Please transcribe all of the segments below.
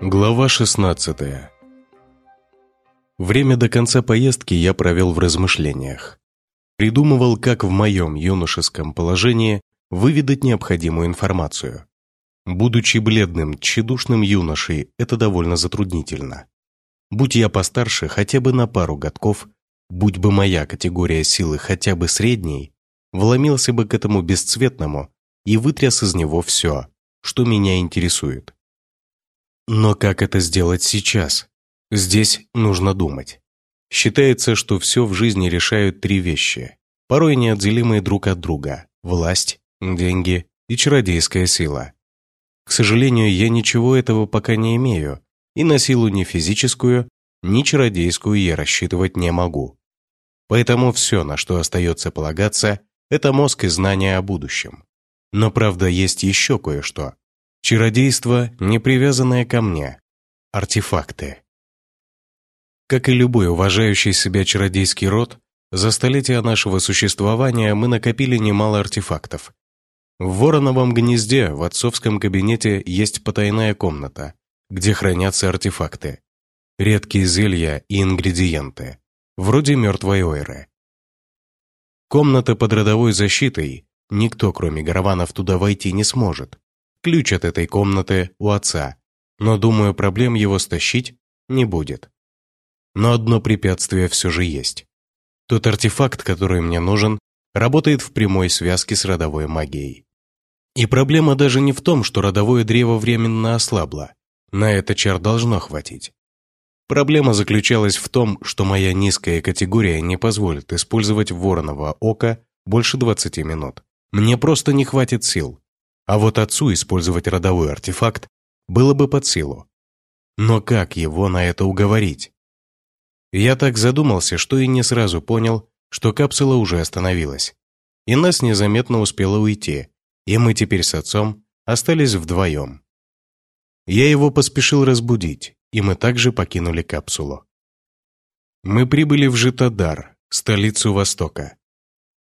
Глава 16 Время до конца поездки я провел в размышлениях. Придумывал, как в моем юношеском положении выведать необходимую информацию. Будучи бледным, тщедушным юношей, это довольно затруднительно. Будь я постарше хотя бы на пару годков, будь бы моя категория силы хотя бы средней, вломился бы к этому бесцветному и вытряс из него все, что меня интересует. Но как это сделать сейчас? Здесь нужно думать. Считается, что все в жизни решают три вещи, порой неотделимые друг от друга – власть, деньги и чародейская сила. К сожалению, я ничего этого пока не имею, и на силу ни физическую, ни чародейскую я рассчитывать не могу. Поэтому все, на что остается полагаться, это мозг и знания о будущем. Но правда есть еще кое-что. Чародейство, не привязанное ко мне. Артефакты. Как и любой уважающий себя чародейский род, за столетия нашего существования мы накопили немало артефактов. В Вороновом гнезде в отцовском кабинете есть потайная комната, где хранятся артефакты. Редкие зелья и ингредиенты, вроде мертвой ойры. Комната под родовой защитой, никто кроме Гараванов туда войти не сможет. Ключ от этой комнаты у отца, но, думаю, проблем его стащить не будет. Но одно препятствие все же есть. Тот артефакт, который мне нужен, работает в прямой связке с родовой магией. И проблема даже не в том, что родовое древо временно ослабло. На это чар должно хватить. Проблема заключалась в том, что моя низкая категория не позволит использовать вороново око больше 20 минут. Мне просто не хватит сил. А вот отцу использовать родовой артефакт было бы под силу. Но как его на это уговорить? Я так задумался, что и не сразу понял, что капсула уже остановилась. И нас незаметно успела уйти, и мы теперь с отцом остались вдвоем. Я его поспешил разбудить, и мы также покинули капсулу. Мы прибыли в Житодар, столицу Востока.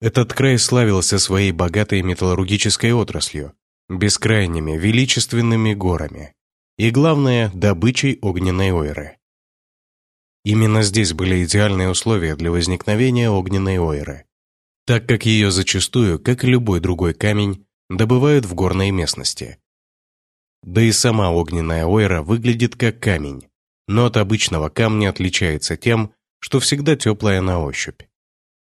Этот край славился своей богатой металлургической отраслью, бескрайними величественными горами и, главное, добычей огненной ойры. Именно здесь были идеальные условия для возникновения огненной ойры, так как ее зачастую, как и любой другой камень, добывают в горной местности. Да и сама огненная ойра выглядит как камень, но от обычного камня отличается тем, что всегда теплая на ощупь.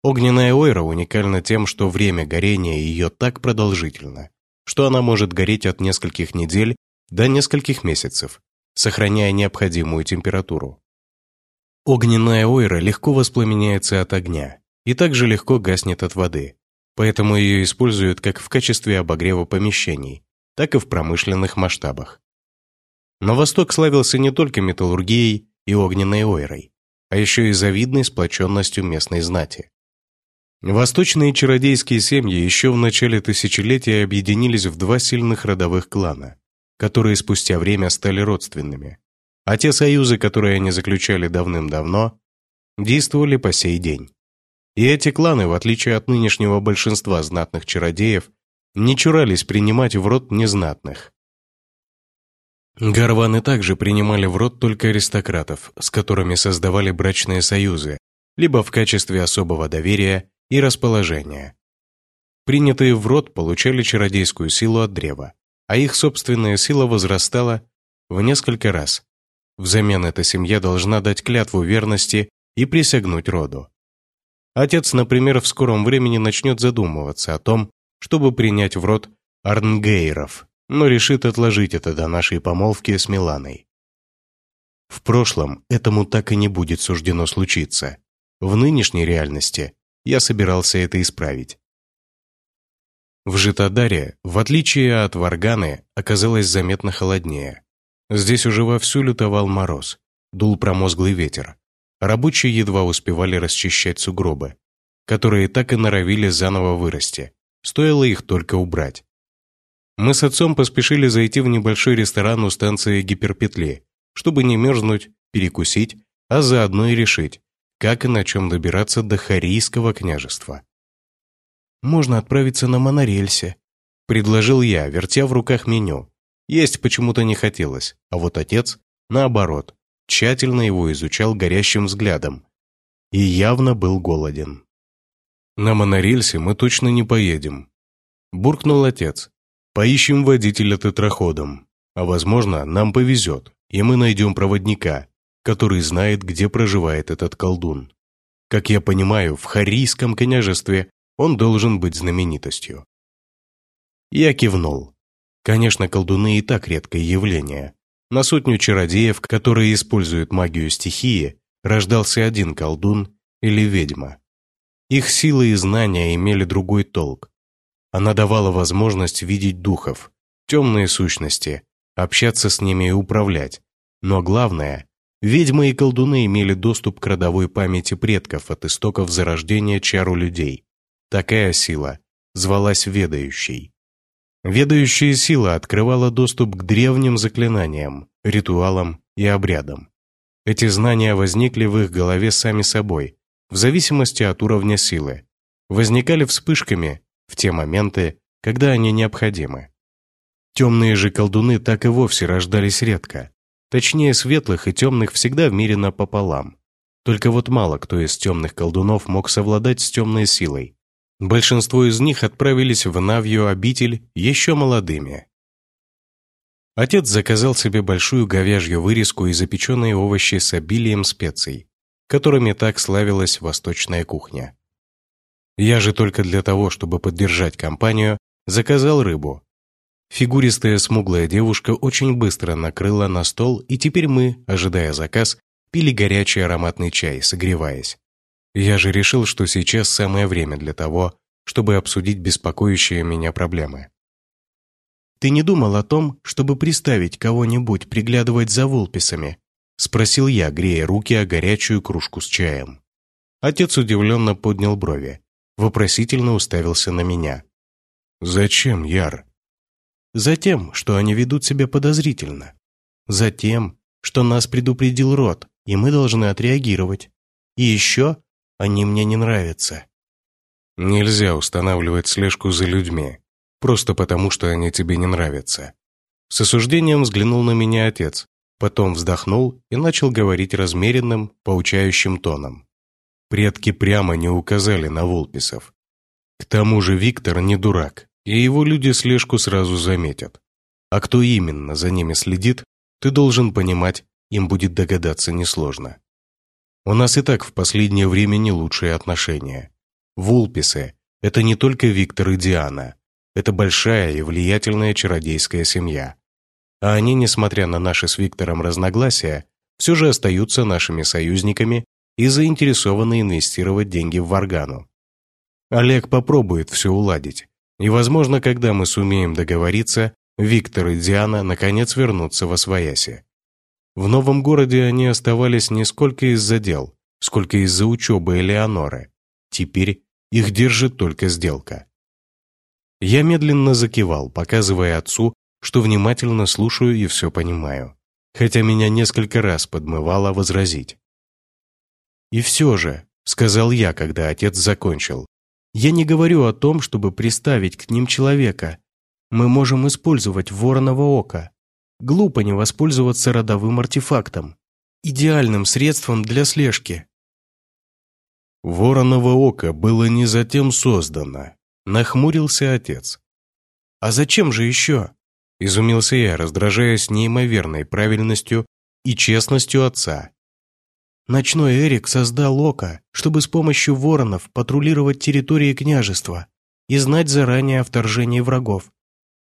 Огненная ойра уникальна тем, что время горения ее так продолжительно, что она может гореть от нескольких недель до нескольких месяцев, сохраняя необходимую температуру. Огненная ойра легко воспламеняется от огня и также легко гаснет от воды, поэтому ее используют как в качестве обогрева помещений, так и в промышленных масштабах. Но Восток славился не только металлургией и огненной ойрой, а еще и завидной сплоченностью местной знати. Восточные чародейские семьи еще в начале тысячелетия объединились в два сильных родовых клана, которые спустя время стали родственными. А те союзы, которые они заключали давным-давно, действовали по сей день. И эти кланы, в отличие от нынешнего большинства знатных чародеев, не чурались принимать в рот незнатных. Гарваны также принимали в рот только аристократов, с которыми создавали брачные союзы, либо в качестве особого доверия и расположения. Принятые в рот получали чародейскую силу от древа, а их собственная сила возрастала в несколько раз. Взамен эта семья должна дать клятву верности и присягнуть роду. Отец, например, в скором времени начнет задумываться о том, чтобы принять в рот Арнгейров, но решит отложить это до нашей помолвки с Миланой. В прошлом этому так и не будет суждено случиться. В нынешней реальности я собирался это исправить. В Житодаре, в отличие от Варганы, оказалось заметно холоднее. Здесь уже вовсю лютовал мороз, дул промозглый ветер. Рабочие едва успевали расчищать сугробы, которые так и норовили заново вырасти, стоило их только убрать. Мы с отцом поспешили зайти в небольшой ресторан у станции гиперпетли, чтобы не мерзнуть, перекусить, а заодно и решить, как и на чем добираться до Харийского княжества. «Можно отправиться на монорельсе», Предложил я, вертя в руках меню. Есть почему-то не хотелось, а вот отец, наоборот, тщательно его изучал горящим взглядом и явно был голоден. «На монорельсе мы точно не поедем», – буркнул отец. «Поищем водителя тетраходом, а возможно, нам повезет, и мы найдем проводника, который знает, где проживает этот колдун. Как я понимаю, в Харийском княжестве он должен быть знаменитостью». Я кивнул. Конечно, колдуны и так редкое явление. На сотню чародеев, которые используют магию стихии, рождался один колдун или ведьма. Их силы и знания имели другой толк. Она давала возможность видеть духов, темные сущности, общаться с ними и управлять. Но главное, ведьмы и колдуны имели доступ к родовой памяти предков от истоков зарождения чару людей. Такая сила звалась ведающей. Ведающая сила открывала доступ к древним заклинаниям, ритуалам и обрядам. Эти знания возникли в их голове сами собой, в зависимости от уровня силы. Возникали вспышками в те моменты, когда они необходимы. Темные же колдуны так и вовсе рождались редко. Точнее, светлых и темных всегда в мире напополам. Только вот мало кто из темных колдунов мог совладать с темной силой. Большинство из них отправились в Навью обитель еще молодыми. Отец заказал себе большую говяжью вырезку и запеченные овощи с обилием специй, которыми так славилась восточная кухня. Я же только для того, чтобы поддержать компанию, заказал рыбу. Фигуристая смуглая девушка очень быстро накрыла на стол, и теперь мы, ожидая заказ, пили горячий ароматный чай, согреваясь. Я же решил, что сейчас самое время для того, чтобы обсудить беспокоящие меня проблемы. «Ты не думал о том, чтобы приставить кого-нибудь приглядывать за вулписами?» Спросил я, грея руки о горячую кружку с чаем. Отец удивленно поднял брови, вопросительно уставился на меня. «Зачем, Яр?» «Затем, что они ведут себя подозрительно. Затем, что нас предупредил Рот, и мы должны отреагировать. И еще они мне не нравятся». «Нельзя устанавливать слежку за людьми, просто потому, что они тебе не нравятся». С осуждением взглянул на меня отец, потом вздохнул и начал говорить размеренным, поучающим тоном. Предки прямо не указали на Волписов. К тому же Виктор не дурак, и его люди слежку сразу заметят. А кто именно за ними следит, ты должен понимать, им будет догадаться несложно. У нас и так в последнее время не лучшие отношения. Вулписы – это не только Виктор и Диана. Это большая и влиятельная чародейская семья. А они, несмотря на наши с Виктором разногласия, все же остаются нашими союзниками и заинтересованы инвестировать деньги в Варгану. Олег попробует все уладить. И, возможно, когда мы сумеем договориться, Виктор и Диана наконец вернутся во Свояси. В новом городе они оставались не сколько из-за дел, сколько из-за учебы Элеоноры. Теперь их держит только сделка. Я медленно закивал, показывая отцу, что внимательно слушаю и все понимаю, хотя меня несколько раз подмывало возразить. «И все же», — сказал я, когда отец закончил, «я не говорю о том, чтобы приставить к ним человека. Мы можем использовать вороново око. Глупо не воспользоваться родовым артефактом, идеальным средством для слежки». «Вороново око было не затем создано», — нахмурился отец. «А зачем же еще?» — изумился я, раздражаясь неимоверной правильностью и честностью отца. Ночной Эрик создал око, чтобы с помощью воронов патрулировать территории княжества и знать заранее о вторжении врагов.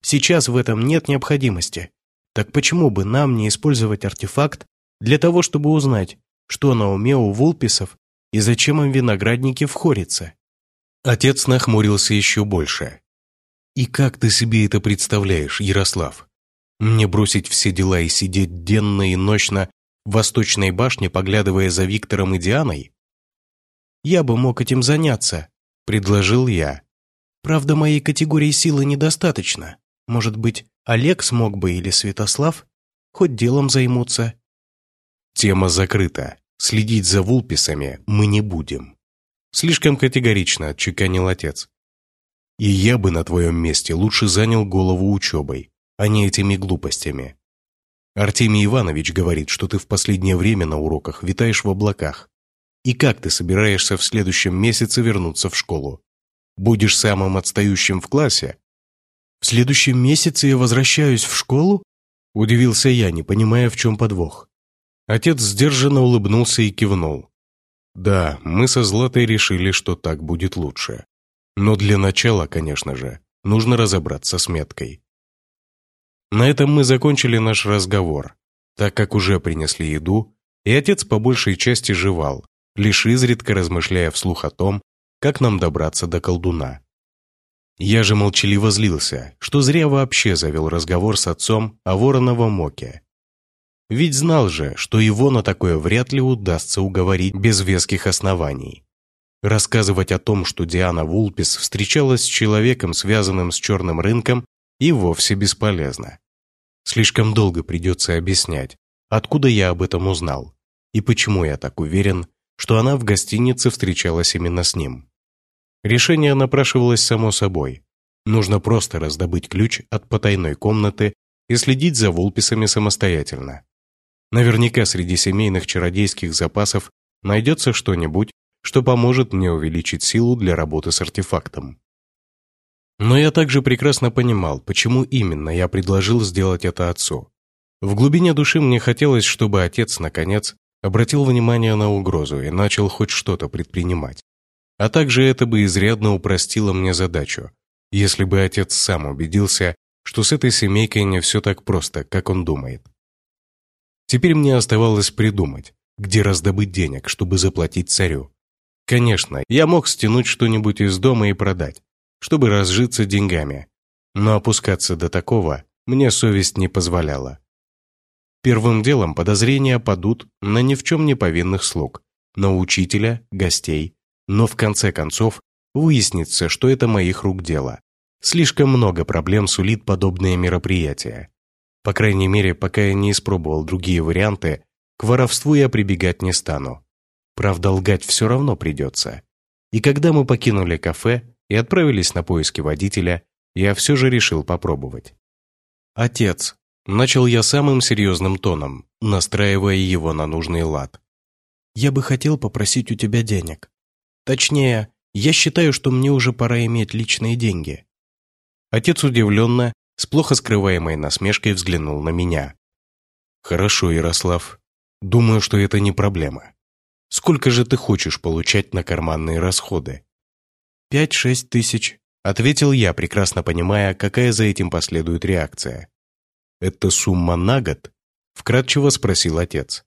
Сейчас в этом нет необходимости. Так почему бы нам не использовать артефакт для того, чтобы узнать, что на уме у вулписов и зачем им виноградники в Хорице. Отец нахмурился еще больше. «И как ты себе это представляешь, Ярослав? Мне бросить все дела и сидеть денно и ночно Восточной башне, поглядывая за Виктором и Дианой?» «Я бы мог этим заняться», — предложил я. «Правда, моей категории силы недостаточно. Может быть, Олег смог бы или Святослав? Хоть делом займутся». Тема закрыта. Следить за вулписами мы не будем. Слишком категорично отчеканил отец. И я бы на твоем месте лучше занял голову учебой, а не этими глупостями. Артемий Иванович говорит, что ты в последнее время на уроках витаешь в облаках. И как ты собираешься в следующем месяце вернуться в школу? Будешь самым отстающим в классе? В следующем месяце я возвращаюсь в школу? Удивился я, не понимая, в чем подвох. Отец сдержанно улыбнулся и кивнул. Да, мы со Златой решили, что так будет лучше. Но для начала, конечно же, нужно разобраться с меткой. На этом мы закончили наш разговор, так как уже принесли еду, и отец по большей части жевал, лишь изредка размышляя вслух о том, как нам добраться до колдуна. Я же молчаливо злился, что зря вообще завел разговор с отцом о вороновом моке. Ведь знал же, что его на такое вряд ли удастся уговорить без веских оснований. Рассказывать о том, что Диана Вулпис встречалась с человеком, связанным с черным рынком, и вовсе бесполезно. Слишком долго придется объяснять, откуда я об этом узнал, и почему я так уверен, что она в гостинице встречалась именно с ним. Решение напрашивалось само собой. Нужно просто раздобыть ключ от потайной комнаты и следить за Вулписами самостоятельно. Наверняка среди семейных чародейских запасов найдется что-нибудь, что поможет мне увеличить силу для работы с артефактом. Но я также прекрасно понимал, почему именно я предложил сделать это отцу. В глубине души мне хотелось, чтобы отец, наконец, обратил внимание на угрозу и начал хоть что-то предпринимать. А также это бы изрядно упростило мне задачу, если бы отец сам убедился, что с этой семейкой не все так просто, как он думает. Теперь мне оставалось придумать, где раздобыть денег, чтобы заплатить царю. Конечно, я мог стянуть что-нибудь из дома и продать, чтобы разжиться деньгами. Но опускаться до такого мне совесть не позволяла. Первым делом подозрения падут на ни в чем не повинных слуг, на учителя, гостей, но в конце концов выяснится, что это моих рук дело. Слишком много проблем сулит подобные мероприятия. По крайней мере, пока я не испробовал другие варианты, к воровству я прибегать не стану. Правда, лгать все равно придется. И когда мы покинули кафе, и отправились на поиски водителя, я все же решил попробовать. «Отец», – начал я самым серьезным тоном, настраивая его на нужный лад. «Я бы хотел попросить у тебя денег. Точнее, я считаю, что мне уже пора иметь личные деньги». Отец удивленно, с плохо скрываемой насмешкой взглянул на меня. «Хорошо, Ярослав. Думаю, что это не проблема. Сколько же ты хочешь получать на карманные расходы?» «Пять-шесть тысяч», — ответил я, прекрасно понимая, какая за этим последует реакция. «Это сумма на год?» — вкратчиво спросил отец.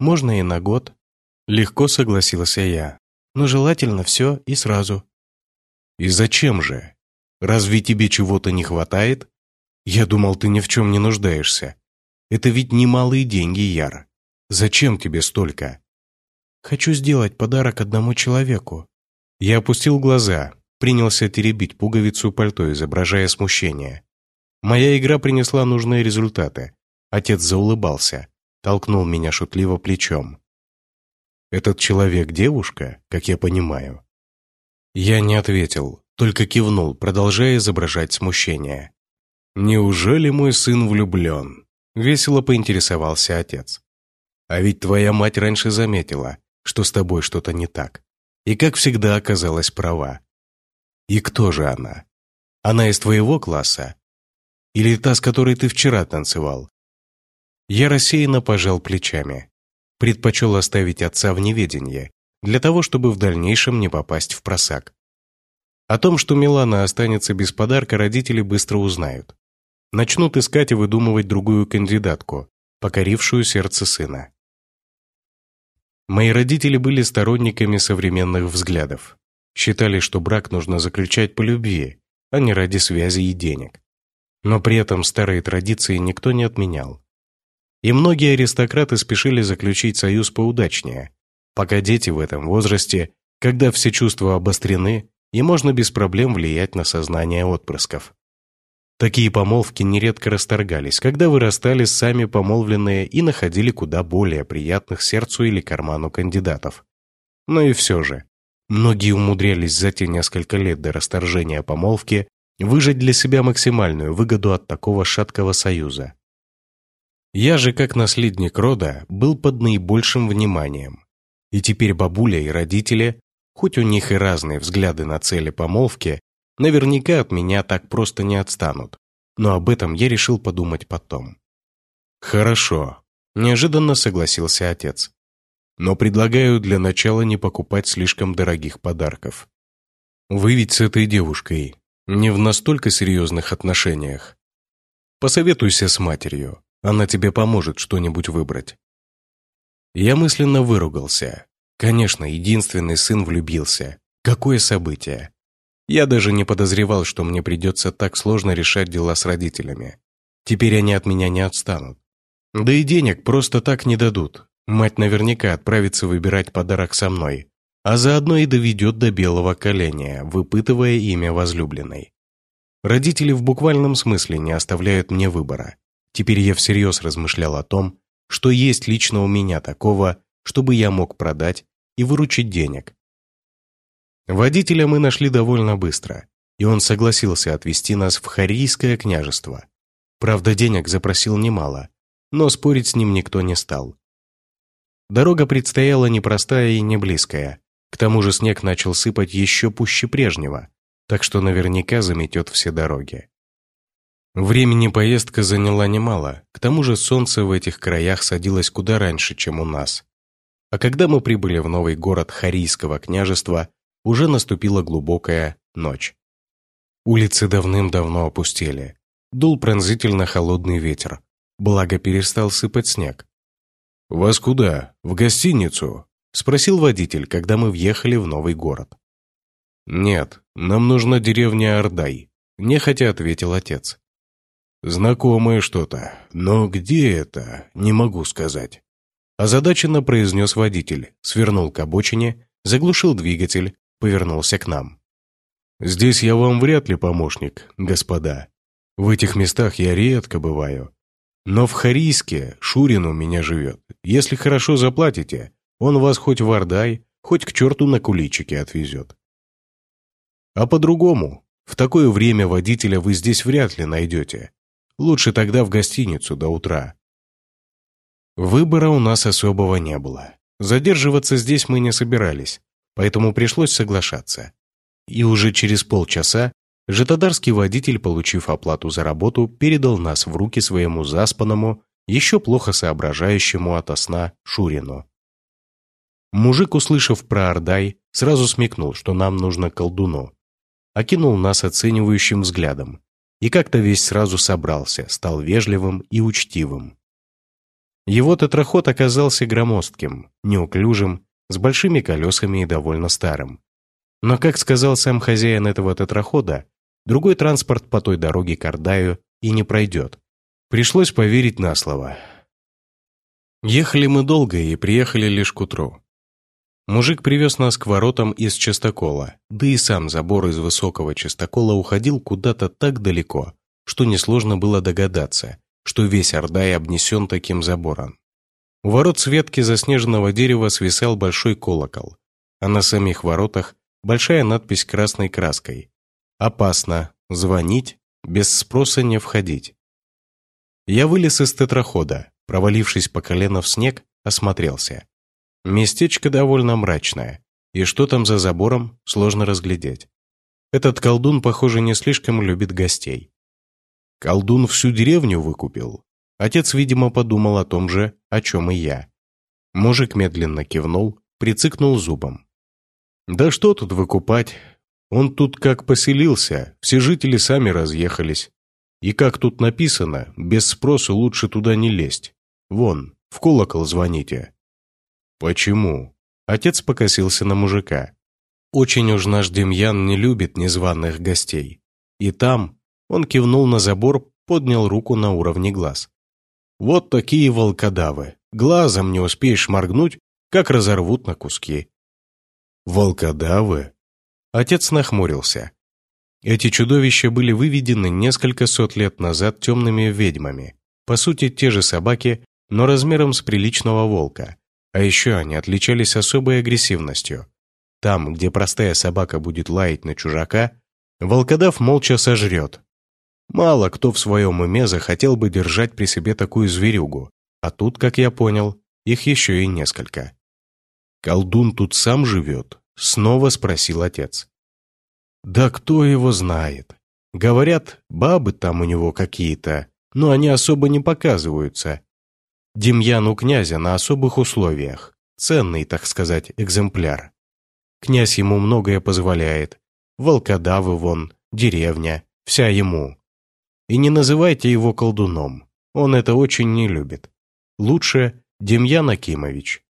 «Можно и на год». Легко согласился я. «Но желательно все и сразу». «И зачем же? Разве тебе чего-то не хватает? Я думал, ты ни в чем не нуждаешься. Это ведь немалые деньги, Яр. Зачем тебе столько?» «Хочу сделать подарок одному человеку», я опустил глаза, принялся теребить пуговицу пальто, изображая смущение. Моя игра принесла нужные результаты. Отец заулыбался, толкнул меня шутливо плечом. «Этот человек девушка, как я понимаю?» Я не ответил, только кивнул, продолжая изображать смущение. «Неужели мой сын влюблен?» — весело поинтересовался отец. «А ведь твоя мать раньше заметила, что с тобой что-то не так и, как всегда, оказалась права. И кто же она? Она из твоего класса? Или та, с которой ты вчера танцевал? Я рассеянно пожал плечами. Предпочел оставить отца в неведении, для того, чтобы в дальнейшем не попасть в просак. О том, что Милана останется без подарка, родители быстро узнают. Начнут искать и выдумывать другую кандидатку, покорившую сердце сына. Мои родители были сторонниками современных взглядов. Считали, что брак нужно заключать по любви, а не ради связи и денег. Но при этом старые традиции никто не отменял. И многие аристократы спешили заключить союз поудачнее, пока дети в этом возрасте, когда все чувства обострены, и можно без проблем влиять на сознание отпрысков. Такие помолвки нередко расторгались, когда вырастали сами помолвленные и находили куда более приятных сердцу или карману кандидатов. Но и все же, Многие умудрялись за те несколько лет до расторжения помолвки выжать для себя максимальную выгоду от такого шаткого союза. Я же, как наследник рода, был под наибольшим вниманием. И теперь бабуля и родители, хоть у них и разные взгляды на цели помолвки, наверняка от меня так просто не отстанут. Но об этом я решил подумать потом. «Хорошо», – неожиданно согласился отец. «Но предлагаю для начала не покупать слишком дорогих подарков. Вы ведь с этой девушкой не в настолько серьезных отношениях. Посоветуйся с матерью, она тебе поможет что-нибудь выбрать». Я мысленно выругался. Конечно, единственный сын влюбился. Какое событие! Я даже не подозревал, что мне придется так сложно решать дела с родителями. Теперь они от меня не отстанут. Да и денег просто так не дадут. Мать наверняка отправится выбирать подарок со мной, а заодно и доведет до белого коленя, выпытывая имя возлюбленной. Родители в буквальном смысле не оставляют мне выбора. Теперь я всерьез размышлял о том, что есть лично у меня такого, чтобы я мог продать и выручить денег. Водителя мы нашли довольно быстро, и он согласился отвезти нас в Харийское княжество. Правда, денег запросил немало, но спорить с ним никто не стал. Дорога предстояла непростая и не близкая. К тому же снег начал сыпать еще пуще прежнего, так что наверняка заметет все дороги. Времени поездка заняла немало, к тому же солнце в этих краях садилось куда раньше, чем у нас. А когда мы прибыли в новый город Харийского княжества, уже наступила глубокая ночь. Улицы давным-давно опустели. Дул пронзительно холодный ветер, благо перестал сыпать снег. «Вас куда? В гостиницу?» – спросил водитель, когда мы въехали в новый город. «Нет, нам нужна деревня Ордай», – нехотя ответил отец. «Знакомое что-то, но где это, не могу сказать». Озадаченно произнес водитель, свернул к обочине, заглушил двигатель, повернулся к нам. «Здесь я вам вряд ли помощник, господа. В этих местах я редко бываю. Но в Харийске Шурин у меня живет. Если хорошо заплатите, он вас хоть в Ордай, хоть к черту на куличике отвезет. А по-другому, в такое время водителя вы здесь вряд ли найдете. Лучше тогда в гостиницу до утра. Выбора у нас особого не было. Задерживаться здесь мы не собирались, поэтому пришлось соглашаться. И уже через полчаса Житодарский водитель, получив оплату за работу, передал нас в руки своему заспанному, еще плохо соображающему ото сна Шурину. Мужик, услышав про Ордай, сразу смекнул, что нам нужно колдуну. Окинул нас оценивающим взглядом. И как-то весь сразу собрался, стал вежливым и учтивым. Его тетраход оказался громоздким, неуклюжим, с большими колесами и довольно старым. Но, как сказал сам хозяин этого тетрахода, Другой транспорт по той дороге к Ордаю и не пройдет. Пришлось поверить на слово. Ехали мы долго и приехали лишь к утру. Мужик привез нас к воротам из частокола, да и сам забор из высокого частокола уходил куда-то так далеко, что несложно было догадаться, что весь Ордай обнесен таким забором. У ворот с ветки заснеженного дерева свисал большой колокол, а на самих воротах большая надпись красной краской Опасно. Звонить. Без спроса не входить. Я вылез из тетрахода, провалившись по колено в снег, осмотрелся. Местечко довольно мрачное, и что там за забором, сложно разглядеть. Этот колдун, похоже, не слишком любит гостей. Колдун всю деревню выкупил. Отец, видимо, подумал о том же, о чем и я. Мужик медленно кивнул, прицикнул зубом. «Да что тут выкупать? Он тут как поселился, все жители сами разъехались. И как тут написано, без спроса лучше туда не лезть. Вон, в колокол звоните». «Почему?» Отец покосился на мужика. «Очень уж наш Демьян не любит незваных гостей. И там...» Он кивнул на забор, поднял руку на уровне глаз. «Вот такие волкодавы. Глазом не успеешь моргнуть, как разорвут на куски». «Волкодавы?» Отец нахмурился. Эти чудовища были выведены несколько сот лет назад темными ведьмами. По сути, те же собаки, но размером с приличного волка. А еще они отличались особой агрессивностью. Там, где простая собака будет лаять на чужака, волкодав молча сожрет. Мало кто в своем уме захотел бы держать при себе такую зверюгу, а тут, как я понял, их еще и несколько. «Колдун тут сам живет?» — снова спросил отец. «Да кто его знает? Говорят, бабы там у него какие-то, но они особо не показываются. Демьян у князя на особых условиях, ценный, так сказать, экземпляр. Князь ему многое позволяет. Волкодавы вон, деревня, вся ему. И не называйте его колдуном, он это очень не любит. Лучше Демьян Акимович.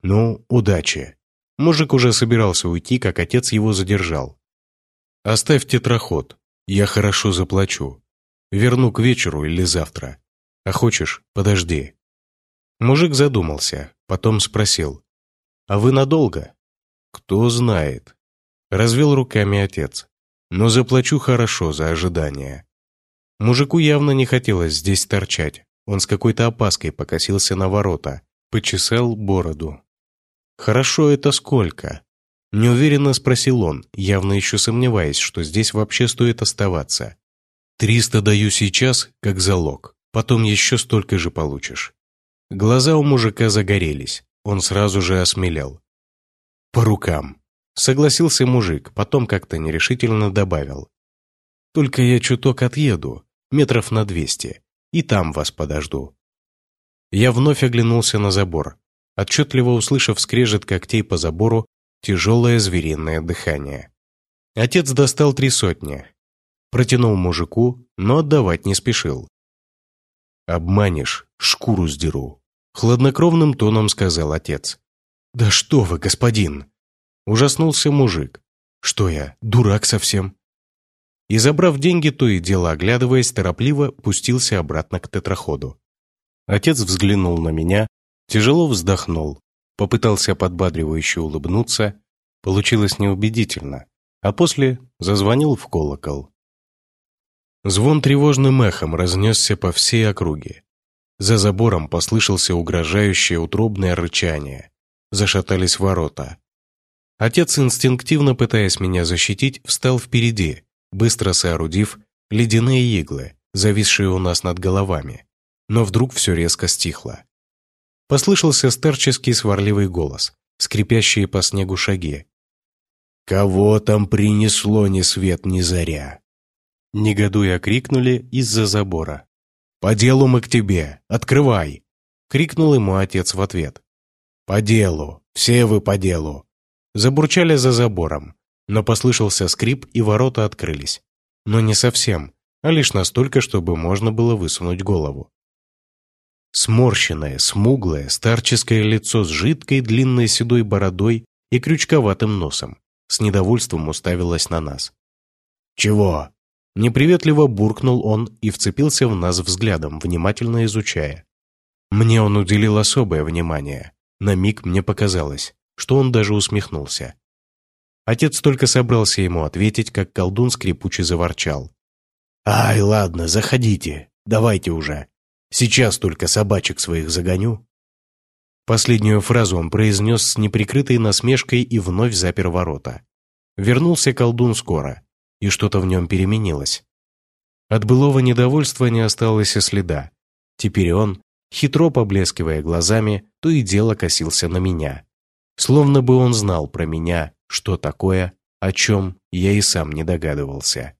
Ну, удачи. Мужик уже собирался уйти, как отец его задержал. Оставь тетраход, я хорошо заплачу. Верну к вечеру или завтра. А хочешь, подожди. Мужик задумался, потом спросил. А вы надолго? «Кто знает?» Развел руками отец. «Но заплачу хорошо за ожидание». Мужику явно не хотелось здесь торчать. Он с какой-то опаской покосился на ворота, почесал бороду. «Хорошо это сколько?» Неуверенно спросил он, явно еще сомневаясь, что здесь вообще стоит оставаться. «Триста даю сейчас, как залог. Потом еще столько же получишь». Глаза у мужика загорелись. Он сразу же осмелел. «По рукам», — согласился мужик, потом как-то нерешительно добавил. «Только я чуток отъеду, метров на двести, и там вас подожду». Я вновь оглянулся на забор, отчетливо услышав скрежет когтей по забору, тяжелое звериное дыхание. Отец достал три сотни, протянул мужику, но отдавать не спешил. «Обманешь, шкуру сдеру», — хладнокровным тоном сказал отец. «Да что вы, господин!» Ужаснулся мужик. «Что я, дурак совсем?» И, забрав деньги, то и дело оглядываясь, торопливо пустился обратно к тетраходу. Отец взглянул на меня, тяжело вздохнул, попытался подбадривающе улыбнуться, получилось неубедительно, а после зазвонил в колокол. Звон тревожным эхом разнесся по всей округе. За забором послышался угрожающее утробное рычание зашатались ворота. Отец, инстинктивно пытаясь меня защитить, встал впереди, быстро соорудив ледяные иглы, зависшие у нас над головами. Но вдруг все резко стихло. Послышался старческий сварливый голос, скрипящие по снегу шаги. «Кого там принесло ни свет, ни заря?» Негодуя крикнули из-за забора. «По делу мы к тебе! Открывай!» Крикнул ему отец в ответ. «По делу! Все вы по делу!» Забурчали за забором, но послышался скрип, и ворота открылись. Но не совсем, а лишь настолько, чтобы можно было высунуть голову. Сморщенное, смуглое, старческое лицо с жидкой длинной седой бородой и крючковатым носом с недовольством уставилось на нас. «Чего?» Неприветливо буркнул он и вцепился в нас взглядом, внимательно изучая. Мне он уделил особое внимание, на миг мне показалось, что он даже усмехнулся. Отец только собрался ему ответить, как колдун скрипуче заворчал. «Ай, ладно, заходите, давайте уже. Сейчас только собачек своих загоню». Последнюю фразу он произнес с неприкрытой насмешкой и вновь запер ворота. Вернулся колдун скоро, и что-то в нем переменилось. От былого недовольства не осталось и следа. Теперь он, хитро поблескивая глазами, то и дело косился на меня. Словно бы он знал про меня, что такое, о чем я и сам не догадывался.